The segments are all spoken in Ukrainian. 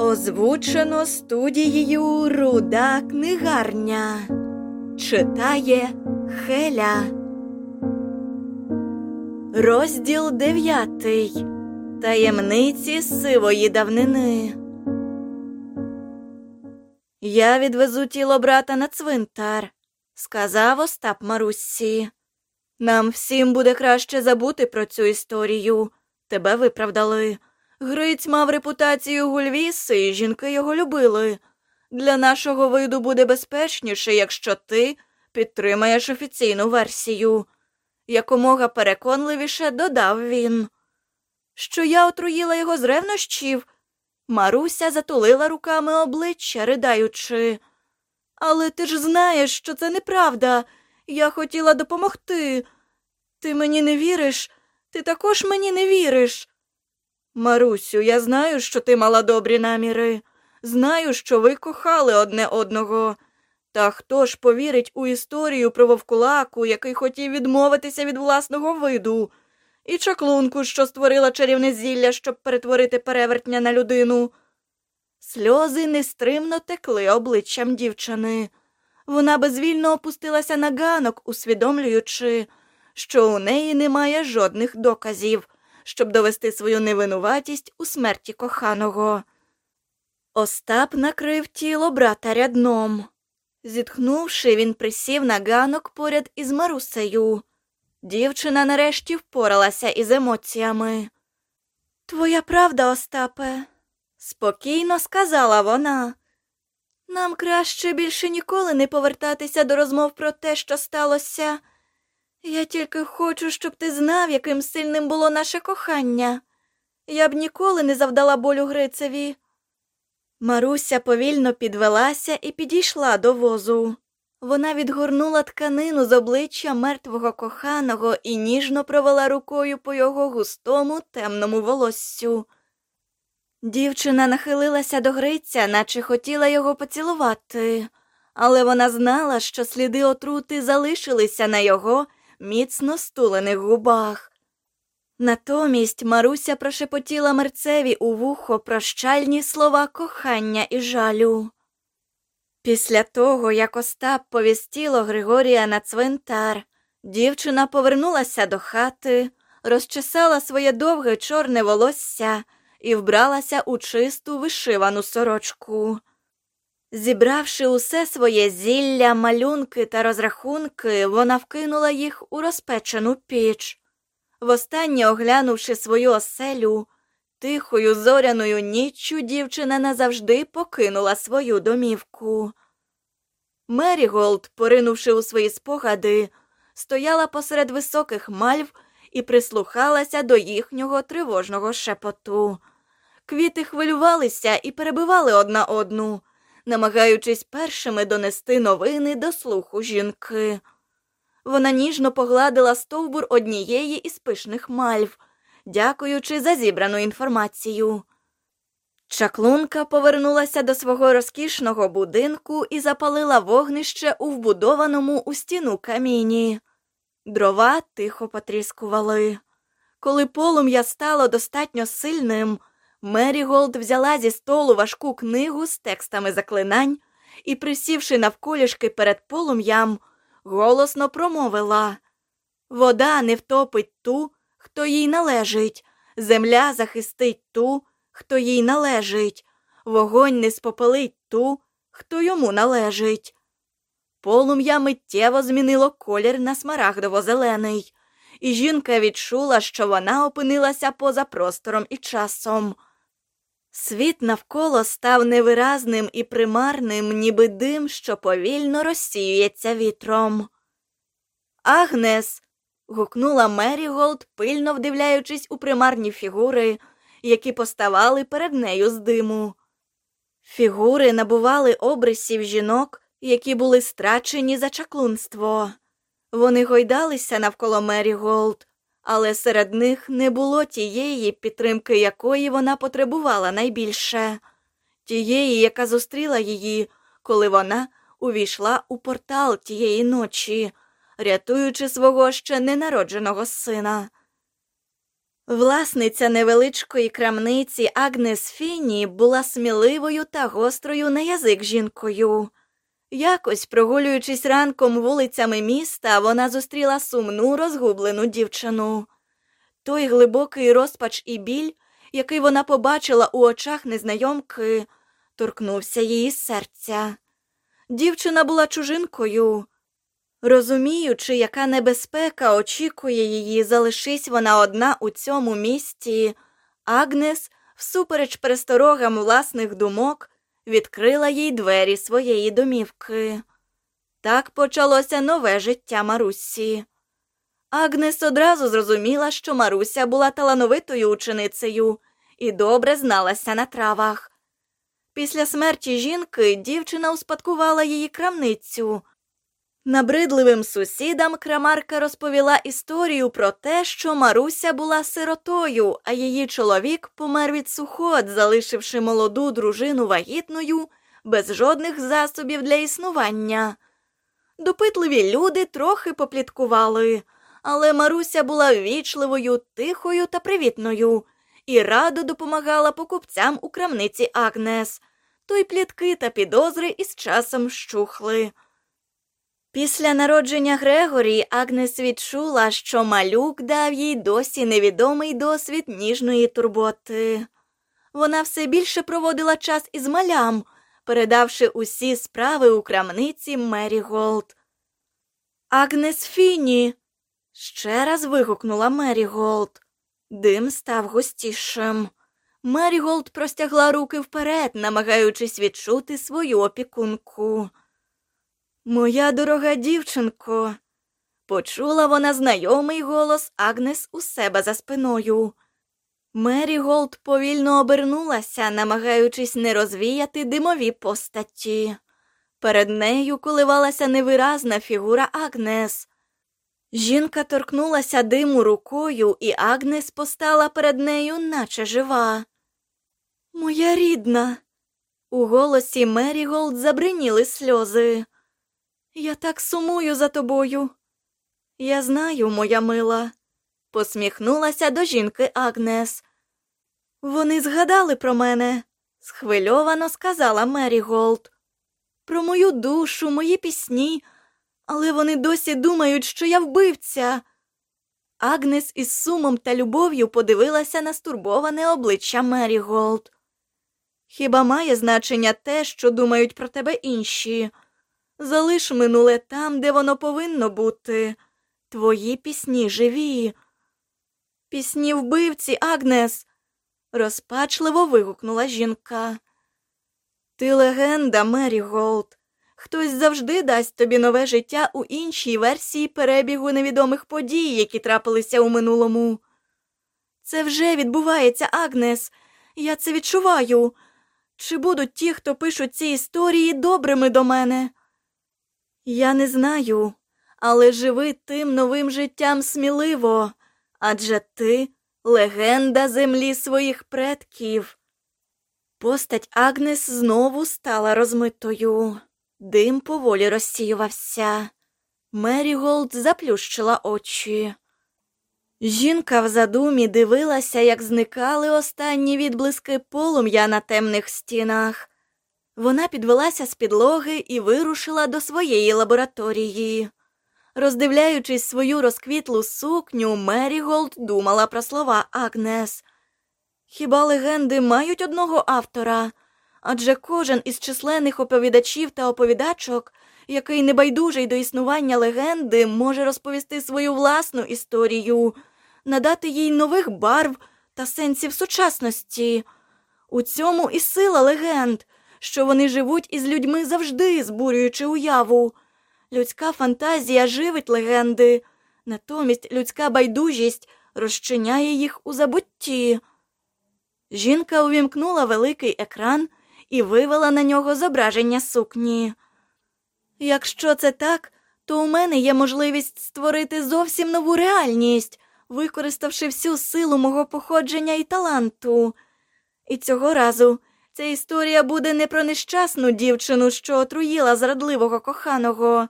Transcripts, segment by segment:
Озвучено студією Руда книгарня. Читає Хеля. Розділ дев'ятий. Таємниці сивої давнини. Я відвезу тіло брата на цвинтар, сказав Остап Марусі. Нам всім буде краще забути про цю історію. Тебе виправдали. Гриць мав репутацію гульвіси, і жінки його любили. Для нашого виду буде безпечніше, якщо ти підтримаєш офіційну версію. Якомога переконливіше додав він. Що я отруїла його з ревнощів. Маруся затулила руками обличчя, ридаючи. Але ти ж знаєш, що це неправда. Я хотіла допомогти. Ти мені не віриш, ти також мені не віриш. Марусю, я знаю, що ти мала добрі наміри. Знаю, що ви кохали одне одного. Та хто ж повірить у історію про вовкулаку, який хотів відмовитися від власного виду, і чаклунку, що створила чарівне зілля, щоб перетворити перевертня на людину? Сльози нестримно текли обличчям дівчини. Вона безвільно опустилася на ганок, усвідомлюючи, що у неї немає жодних доказів, щоб довести свою невинуватість у смерті коханого. Остап накрив тіло брата рядном. Зітхнувши, він присів на ганок поряд із Марусею. Дівчина нарешті впоралася із емоціями. Твоя правда, Остапе, спокійно сказала вона. Нам краще більше ніколи не повертатися до розмов про те, що сталося. Я тільки хочу, щоб ти знав, яким сильним було наше кохання. Я б ніколи не завдала болю Грицеві. Маруся повільно підвелася і підійшла до возу. Вона відгорнула тканину з обличчя мертвого коханого і ніжно провела рукою по його густому темному волоссю. Дівчина нахилилася до Гриця, наче хотіла його поцілувати, але вона знала, що сліди отрути залишилися на його міцно стулених губах. Натомість Маруся прошепотіла мерцеві у вухо прощальні слова кохання і жалю. Після того, як Остап повістіло Григорія на цвинтар, дівчина повернулася до хати, розчесала своє довге чорне волосся і вбралася у чисту вишивану сорочку. Зібравши усе своє зілля, малюнки та розрахунки, вона вкинула їх у розпечену піч. Востаннє оглянувши свою оселю, тихою зоряною ніччю дівчина назавжди покинула свою домівку. Меріголд, поринувши у свої спогади, стояла посеред високих мальв і прислухалася до їхнього тривожного шепоту. Квіти хвилювалися і перебивали одна одну, намагаючись першими донести новини до слуху жінки. Вона ніжно погладила стовбур однієї із пишних мальв, дякуючи за зібрану інформацію. Чаклунка повернулася до свого розкішного будинку і запалила вогнище у вбудованому у стіну каміні. Дрова тихо потріскували. Коли полум'я стало достатньо сильним, Меріголд взяла зі столу важку книгу з текстами заклинань і, присівши навколішки перед полум'ям, голосно промовила Вода не втопить ту, хто їй належить, земля захистить ту, хто їй належить, вогонь не спопелить ту, хто йому належить. Полум'я миттєво змінило колір на смарагдово-зелений, і жінка відчула, що вона опинилася поза простором і часом. Світ навколо став невиразним і примарним, ніби дим, що повільно розсіюється вітром. Агнес. гукнула Меріголд, пильно вдивляючись у примарні фігури, які поставали перед нею з диму. Фігури набували обрисів жінок, які були страчені за чаклунство. Вони гойдалися навколо Меріголд, але серед них не було тієї підтримки, якої вона потребувала найбільше, тієї, яка зустріла її, коли вона увійшла у портал тієї ночі, рятуючи свого ще ненародженого сина. Власниця невеличкої крамниці Агнес Фіні була сміливою та гострою на язик жінкою. Якось, прогулюючись ранком вулицями міста, вона зустріла сумну розгублену дівчину. Той глибокий розпач і біль, який вона побачила у очах незнайомки, торкнувся її серця. Дівчина була чужинкою. Розуміючи, яка небезпека очікує її, залишись вона одна у цьому місті, Агнес, всупереч пересторогам власних думок, відкрила їй двері своєї домівки. Так почалося нове життя Марусі. Агнес одразу зрозуміла, що Маруся була талановитою ученицею і добре зналася на травах. Після смерті жінки дівчина успадкувала її крамницю. Набридливим сусідам крамарка розповіла історію про те, що Маруся була сиротою, а її чоловік помер від сухот, залишивши молоду дружину вагітною без жодних засобів для існування. Допитливі люди трохи попліткували, але Маруся була ввічливою, тихою та привітною і радо допомагала покупцям у крамниці Агнес. То й плітки та підозри із часом щухли. Після народження Грегорі Агнес відчула, що малюк дав їй досі невідомий досвід ніжної турботи. Вона все більше проводила час із малям, передавши усі справи у крамниці Меріголд. Агнес Фіні. ще раз вигукнула Меріголд. Дим став густішим. Меріголд простягла руки вперед, намагаючись відчути свою опікунку. Моя дорога дівчинко, почула вона знайомий голос Агнес у себе за спиною. Меріголд повільно обернулася, намагаючись не розвіяти димові постаті. Перед нею коливалася невиразна фігура Агнес. Жінка торкнулася диму рукою, і Агнес постала перед нею, наче жива. Моя рідна. У голосі Меріголд забриніли сльози. Я так сумую за тобою. Я знаю, моя мила, посміхнулася до жінки Агнес. Вони згадали про мене, схвильовано сказала Меріголд. Про мою душу, мої пісні, але вони досі думають, що я вбивця. Агнес із сумом та любов'ю подивилася на стурбоване обличчя Меріголд. Хіба має значення те, що думають про тебе інші? Залиш минуле там, де воно повинно бути. Твої пісні живі. Пісні вбивці, Агнес, розпачливо вигукнула жінка. Ти легенда, Меріголд. Хтось завжди дасть тобі нове життя у іншій версії перебігу невідомих подій, які трапилися у минулому. Це вже відбувається, Агнес. Я це відчуваю. Чи будуть ті, хто пишуть ці історії, добрими до мене? Я не знаю, але живи тим новим життям сміливо, адже ти легенда землі своїх предків. Постать Агнес знову стала розмитою. Дим поволі розсіювався. Мері Голд заплющила очі. Жінка в задумі дивилася, як зникали останні відблиски полум'я на темних стінах. Вона підвелася з підлоги і вирушила до своєї лабораторії. Роздивляючись свою розквітлу сукню, Мері Голд думала про слова Агнес. Хіба легенди мають одного автора? Адже кожен із численних оповідачів та оповідачок, який небайдужий до існування легенди, може розповісти свою власну історію, надати їй нових барв та сенсів сучасності. У цьому і сила легенд що вони живуть із людьми завжди, збурюючи уяву. Людська фантазія живить легенди, натомість людська байдужість розчиняє їх у забутті. Жінка увімкнула великий екран і вивела на нього зображення сукні. Якщо це так, то у мене є можливість створити зовсім нову реальність, використавши всю силу мого походження і таланту. І цього разу ця історія буде не про нещасну дівчину, що отруїла зрадливого коханого.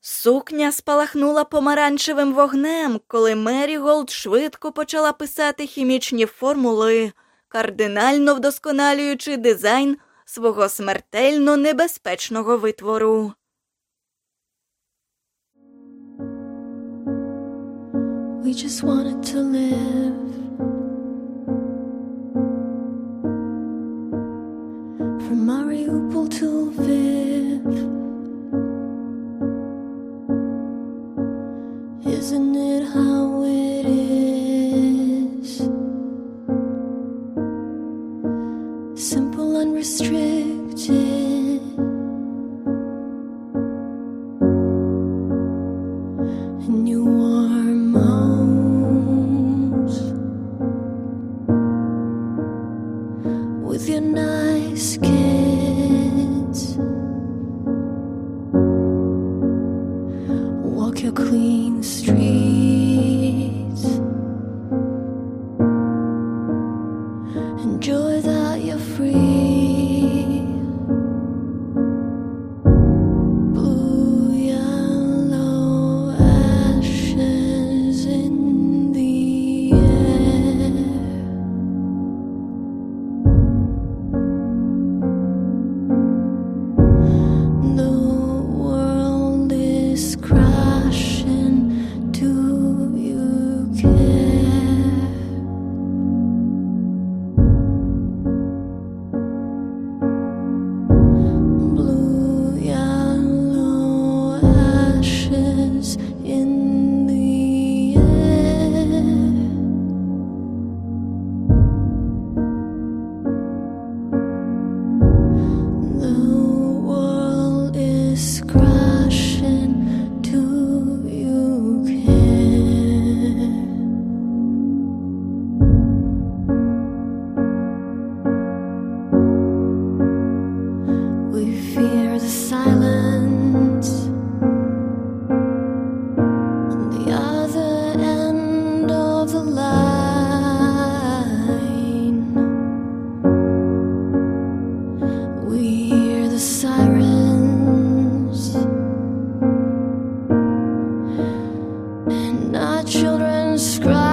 Сукня спалахнула помаранчевим вогнем, коли Мері Голд швидко почала писати хімічні формули, кардинально вдосконалюючи дизайн свого смертельно небезпечного витвору. We just wanted to live. From Mariupol to Lviv. Isn't it how free. not children scrawled.